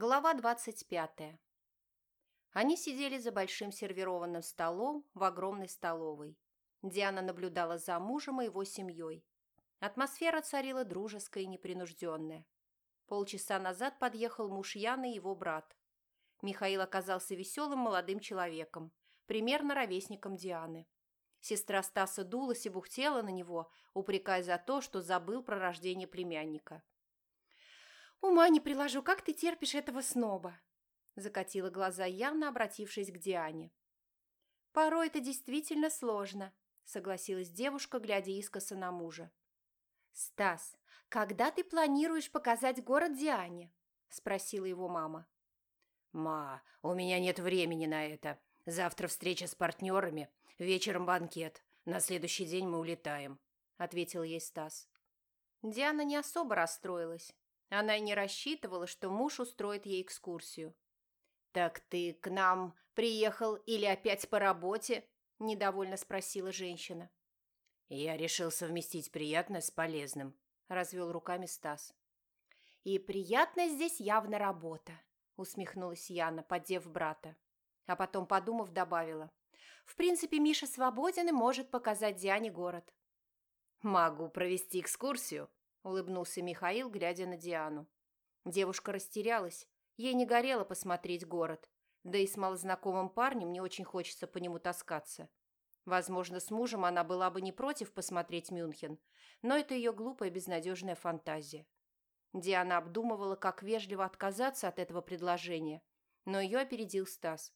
Глава двадцать пятая. Они сидели за большим сервированным столом в огромной столовой. Диана наблюдала за мужем и его семьей. Атмосфера царила дружеская и непринужденная. Полчаса назад подъехал муж Яны и его брат. Михаил оказался веселым молодым человеком, примерно ровесником Дианы. Сестра Стаса дулась и бухтела на него, упрекая за то, что забыл про рождение племянника. «Ума не приложу, как ты терпишь этого сноба?» Закатила глаза Яна, обратившись к Диане. «Порой это действительно сложно», согласилась девушка, глядя искоса на мужа. «Стас, когда ты планируешь показать город Диане?» спросила его мама. «Ма, у меня нет времени на это. Завтра встреча с партнерами, вечером банкет. На следующий день мы улетаем», ответил ей Стас. Диана не особо расстроилась. Она не рассчитывала, что муж устроит ей экскурсию. «Так ты к нам приехал или опять по работе?» – недовольно спросила женщина. «Я решил совместить приятное с полезным», – развел руками Стас. «И приятная здесь явно работа», – усмехнулась Яна, поддев брата. А потом, подумав, добавила. «В принципе, Миша свободен и может показать Диане город». «Могу провести экскурсию», – улыбнулся Михаил, глядя на Диану. Девушка растерялась. Ей не горело посмотреть город. Да и с малознакомым парнем не очень хочется по нему таскаться. Возможно, с мужем она была бы не против посмотреть Мюнхен, но это ее глупая безнадежная фантазия. Диана обдумывала, как вежливо отказаться от этого предложения, но ее опередил Стас.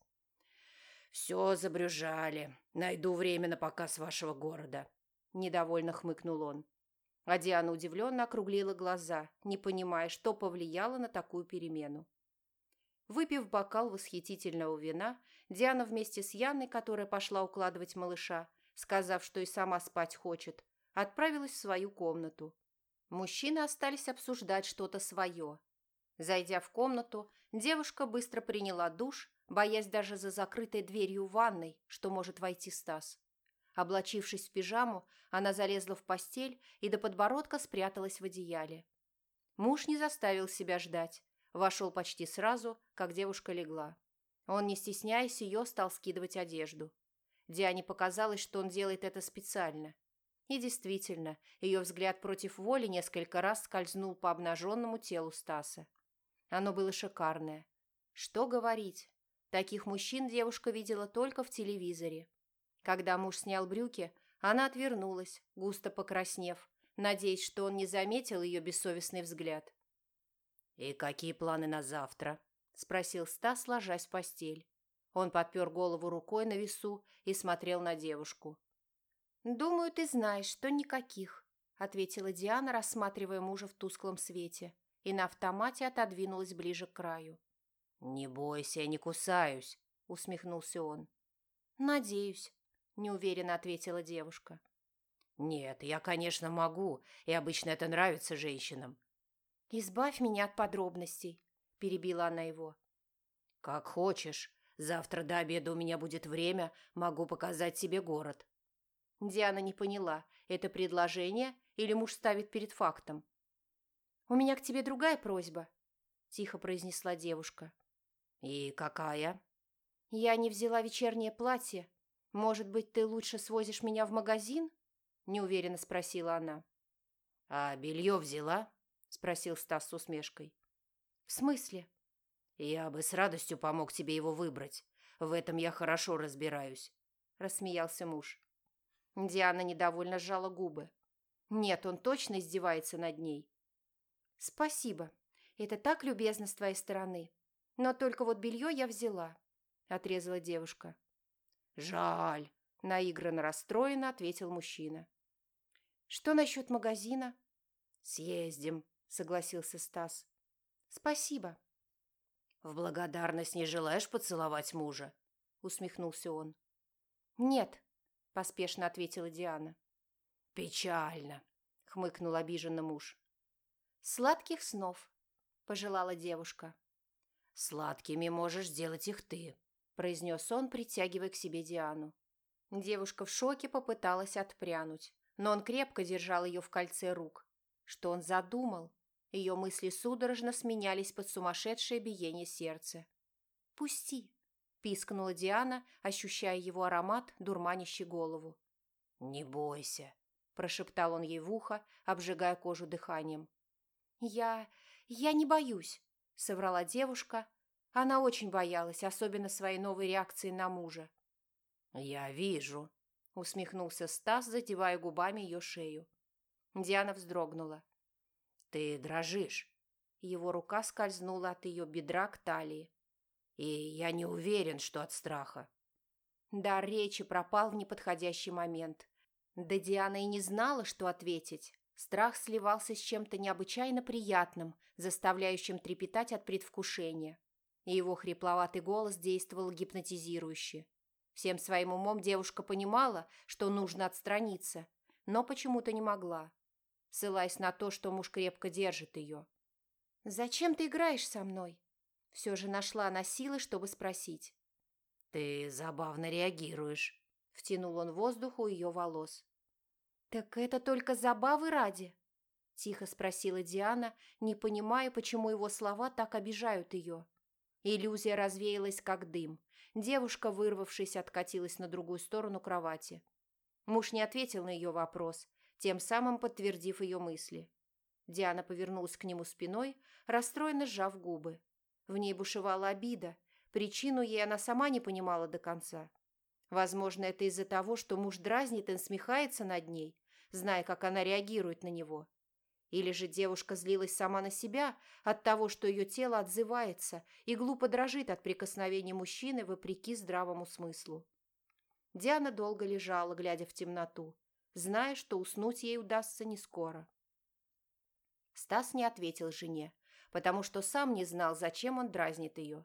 «Все забрюжали. Найду время на показ вашего города», – недовольно хмыкнул он. А Диана удивленно округлила глаза, не понимая, что повлияло на такую перемену. Выпив бокал восхитительного вина, Диана вместе с Яной, которая пошла укладывать малыша, сказав, что и сама спать хочет, отправилась в свою комнату. Мужчины остались обсуждать что-то свое. Зайдя в комнату, девушка быстро приняла душ, боясь даже за закрытой дверью ванной, что может войти Стас. Облачившись в пижаму, она залезла в постель и до подбородка спряталась в одеяле. Муж не заставил себя ждать. Вошел почти сразу, как девушка легла. Он, не стесняясь ее, стал скидывать одежду. Диане показалось, что он делает это специально. И действительно, ее взгляд против воли несколько раз скользнул по обнаженному телу Стаса. Оно было шикарное. Что говорить? Таких мужчин девушка видела только в телевизоре. Когда муж снял брюки, она отвернулась, густо покраснев, надеясь, что он не заметил ее бессовестный взгляд. «И какие планы на завтра?» – спросил Стас, ложась в постель. Он подпер голову рукой на весу и смотрел на девушку. «Думаю, ты знаешь, что никаких», – ответила Диана, рассматривая мужа в тусклом свете, и на автомате отодвинулась ближе к краю. «Не бойся, я не кусаюсь», – усмехнулся он. «Надеюсь», – неуверенно ответила девушка. «Нет, я, конечно, могу, и обычно это нравится женщинам». «Избавь меня от подробностей», – перебила она его. «Как хочешь. Завтра до обеда у меня будет время, могу показать тебе город». Диана не поняла, это предложение или муж ставит перед фактом. «У меня к тебе другая просьба», – тихо произнесла девушка. «И какая?» «Я не взяла вечернее платье, «Может быть, ты лучше свозишь меня в магазин?» – неуверенно спросила она. «А белье взяла?» – спросил Стас с усмешкой. «В смысле?» «Я бы с радостью помог тебе его выбрать. В этом я хорошо разбираюсь», – рассмеялся муж. Диана недовольно сжала губы. «Нет, он точно издевается над ней». «Спасибо. Это так любезно с твоей стороны. Но только вот белье я взяла», – отрезала девушка. «Жаль», – наигранно расстроенно ответил мужчина. «Что насчет магазина?» «Съездим», – согласился Стас. «Спасибо». «В благодарность не желаешь поцеловать мужа?» – усмехнулся он. «Нет», – поспешно ответила Диана. «Печально», – хмыкнул обиженно муж. «Сладких снов», – пожелала девушка. «Сладкими можешь сделать их ты», – произнес он, притягивая к себе Диану. Девушка в шоке попыталась отпрянуть, но он крепко держал ее в кольце рук. Что он задумал? Ее мысли судорожно сменялись под сумасшедшее биение сердца. «Пусти!» – пискнула Диана, ощущая его аромат, дурманящий голову. «Не бойся!» – прошептал он ей в ухо, обжигая кожу дыханием. «Я... я не боюсь», – соврала девушка. Она очень боялась, особенно своей новой реакции на мужа. «Я вижу», – усмехнулся Стас, задевая губами ее шею. Диана вздрогнула. «Ты дрожишь». Его рука скользнула от ее бедра к талии. «И я не уверен, что от страха». Дар речи пропал в неподходящий момент. Да Диана и не знала, что ответить. Страх сливался с чем-то необычайно приятным, заставляющим трепетать от предвкушения. И его хрипловатый голос действовал гипнотизирующе. Всем своим умом девушка понимала, что нужно отстраниться, но почему-то не могла, ссылаясь на то, что муж крепко держит ее. «Зачем ты играешь со мной?» Все же нашла она силы, чтобы спросить. «Ты забавно реагируешь», — втянул он воздух у ее волос. «Так это только забавы ради?» — тихо спросила Диана, не понимая, почему его слова так обижают ее. Иллюзия развеялась, как дым. Девушка, вырвавшись, откатилась на другую сторону кровати. Муж не ответил на ее вопрос, тем самым подтвердив ее мысли. Диана повернулась к нему спиной, расстроенно сжав губы. В ней бушевала обида, причину ей она сама не понимала до конца. Возможно, это из-за того, что муж дразнит и смехается над ней, зная, как она реагирует на него. Или же девушка злилась сама на себя от того, что ее тело отзывается и глупо дрожит от прикосновений мужчины вопреки здравому смыслу. Диана долго лежала, глядя в темноту, зная, что уснуть ей удастся не скоро. Стас не ответил жене, потому что сам не знал, зачем он дразнит ее.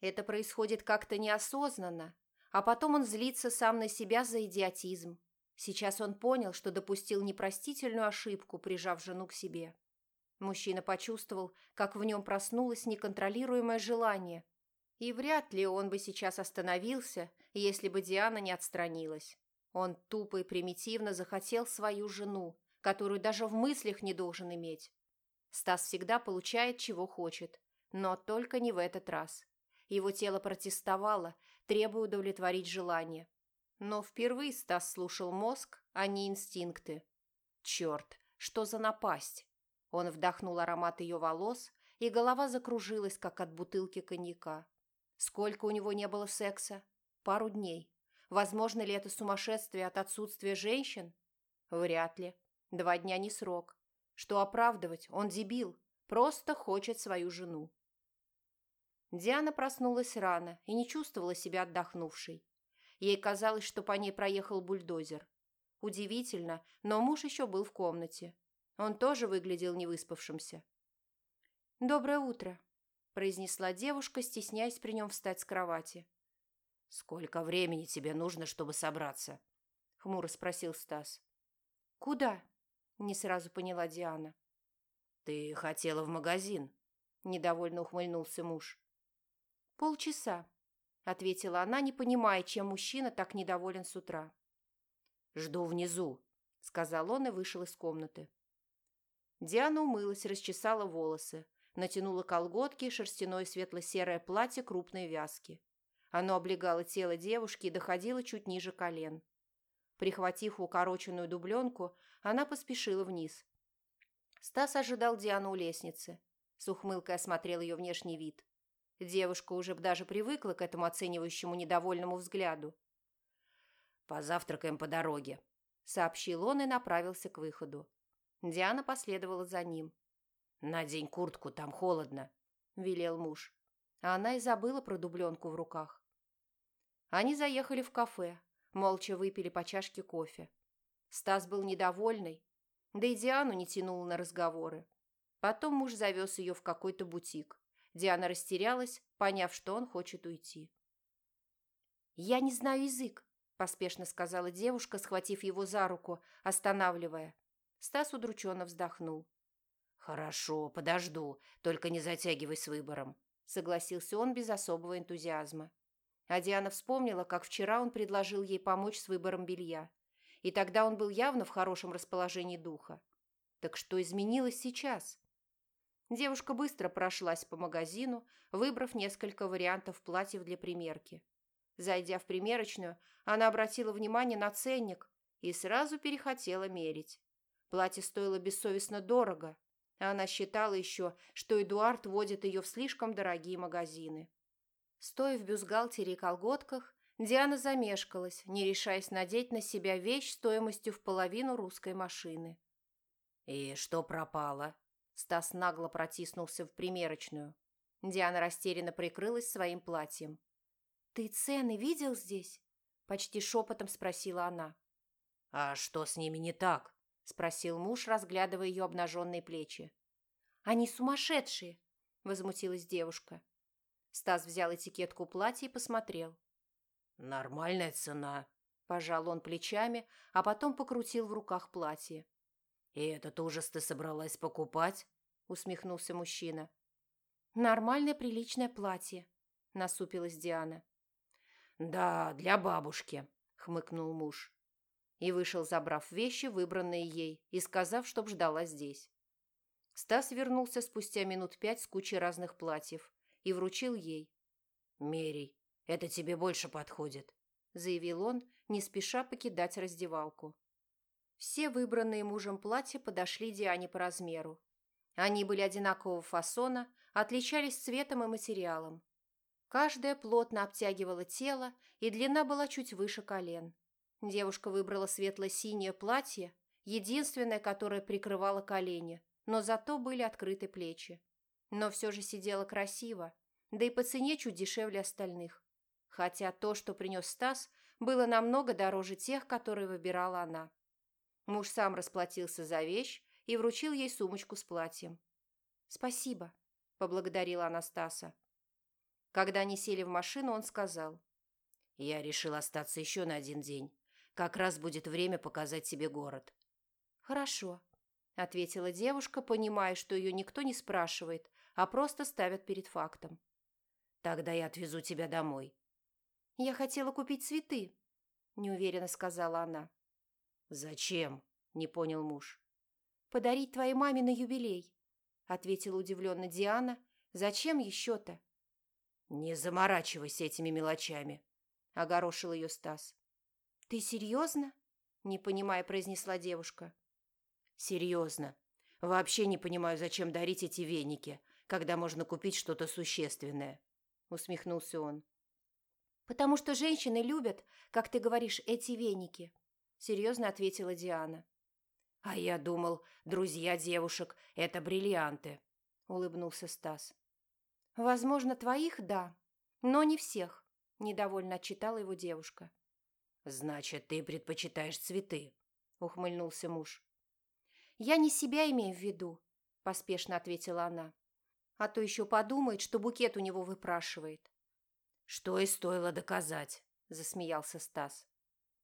Это происходит как-то неосознанно, а потом он злится сам на себя за идиотизм, Сейчас он понял, что допустил непростительную ошибку, прижав жену к себе. Мужчина почувствовал, как в нем проснулось неконтролируемое желание. И вряд ли он бы сейчас остановился, если бы Диана не отстранилась. Он тупо и примитивно захотел свою жену, которую даже в мыслях не должен иметь. Стас всегда получает, чего хочет, но только не в этот раз. Его тело протестовало, требуя удовлетворить желание. Но впервые Стас слушал мозг, а не инстинкты. Черт, что за напасть! Он вдохнул аромат ее волос, и голова закружилась, как от бутылки коньяка. Сколько у него не было секса? Пару дней. Возможно ли это сумасшествие от отсутствия женщин? Вряд ли. Два дня не срок. Что оправдывать? Он дебил. Просто хочет свою жену. Диана проснулась рано и не чувствовала себя отдохнувшей. Ей казалось, что по ней проехал бульдозер. Удивительно, но муж еще был в комнате. Он тоже выглядел невыспавшимся. «Доброе утро», – произнесла девушка, стесняясь при нем встать с кровати. «Сколько времени тебе нужно, чтобы собраться?» – хмуро спросил Стас. «Куда?» – не сразу поняла Диана. «Ты хотела в магазин», – недовольно ухмыльнулся муж. «Полчаса», ответила она, не понимая, чем мужчина так недоволен с утра. «Жду внизу», — сказал он и вышел из комнаты. Диана умылась, расчесала волосы, натянула колготки и шерстяное светло-серое платье крупной вязки. Оно облегало тело девушки и доходило чуть ниже колен. Прихватив укороченную дубленку, она поспешила вниз. Стас ожидал Диану у лестницы. С ухмылкой осмотрел ее внешний вид. Девушка уже даже привыкла к этому оценивающему недовольному взгляду. «Позавтракаем по дороге», — сообщил он и направился к выходу. Диана последовала за ним. «Надень куртку, там холодно», — велел муж. А она и забыла про дубленку в руках. Они заехали в кафе, молча выпили по чашке кофе. Стас был недовольный, да и Диану не тянуло на разговоры. Потом муж завез ее в какой-то бутик. Диана растерялась, поняв, что он хочет уйти. «Я не знаю язык», – поспешно сказала девушка, схватив его за руку, останавливая. Стас удрученно вздохнул. «Хорошо, подожду, только не затягивай с выбором», – согласился он без особого энтузиазма. А Диана вспомнила, как вчера он предложил ей помочь с выбором белья. И тогда он был явно в хорошем расположении духа. Так что изменилось сейчас? Девушка быстро прошлась по магазину, выбрав несколько вариантов платьев для примерки. Зайдя в примерочную, она обратила внимание на ценник и сразу перехотела мерить. Платье стоило бессовестно дорого, а она считала еще, что Эдуард водит ее в слишком дорогие магазины. Стоя в бюстгальтере и колготках, Диана замешкалась, не решаясь надеть на себя вещь стоимостью в половину русской машины. «И что пропало?» Стас нагло протиснулся в примерочную. Диана растерянно прикрылась своим платьем. «Ты цены видел здесь?» Почти шепотом спросила она. «А что с ними не так?» Спросил муж, разглядывая ее обнаженные плечи. «Они сумасшедшие!» Возмутилась девушка. Стас взял этикетку платья и посмотрел. «Нормальная цена», – пожал он плечами, а потом покрутил в руках платье. «И этот ужас ты собралась покупать?» – усмехнулся мужчина. «Нормальное приличное платье», – насупилась Диана. «Да, для бабушки», – хмыкнул муж. И вышел, забрав вещи, выбранные ей, и сказав, чтоб ждала здесь. Стас вернулся спустя минут пять с кучей разных платьев и вручил ей. «Мерей, это тебе больше подходит», – заявил он, не спеша покидать раздевалку. Все выбранные мужем платья подошли Диане по размеру. Они были одинакового фасона, отличались цветом и материалом. Каждая плотно обтягивала тело, и длина была чуть выше колен. Девушка выбрала светло-синее платье, единственное, которое прикрывало колени, но зато были открыты плечи. Но все же сидела красиво, да и по цене чуть дешевле остальных хотя то, что принес Стас, было намного дороже тех, которые выбирала она. Муж сам расплатился за вещь и вручил ей сумочку с платьем. «Спасибо», – поблагодарила она Стаса. Когда они сели в машину, он сказал. «Я решил остаться еще на один день. Как раз будет время показать тебе город». «Хорошо», – ответила девушка, понимая, что ее никто не спрашивает, а просто ставят перед фактом. «Тогда я отвезу тебя домой», «Я хотела купить цветы», – неуверенно сказала она. «Зачем?» – не понял муж. «Подарить твоей маме на юбилей», – ответила удивленно Диана. «Зачем еще-то?» «Не заморачивайся этими мелочами», – огорошил ее Стас. «Ты серьезно?» – не понимая, произнесла девушка. «Серьезно. Вообще не понимаю, зачем дарить эти веники, когда можно купить что-то существенное», – усмехнулся он. «Потому что женщины любят, как ты говоришь, эти веники», – серьезно ответила Диана. «А я думал, друзья девушек – это бриллианты», – улыбнулся Стас. «Возможно, твоих – да, но не всех», – недовольно отчитала его девушка. «Значит, ты предпочитаешь цветы», – ухмыльнулся муж. «Я не себя имею в виду», – поспешно ответила она. «А то еще подумает, что букет у него выпрашивает». «Что и стоило доказать», – засмеялся Стас.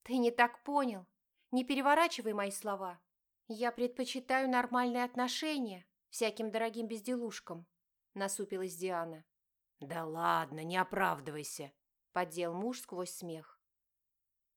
«Ты не так понял. Не переворачивай мои слова. Я предпочитаю нормальные отношения всяким дорогим безделушкам», – насупилась Диана. «Да ладно, не оправдывайся», – поддел муж сквозь смех.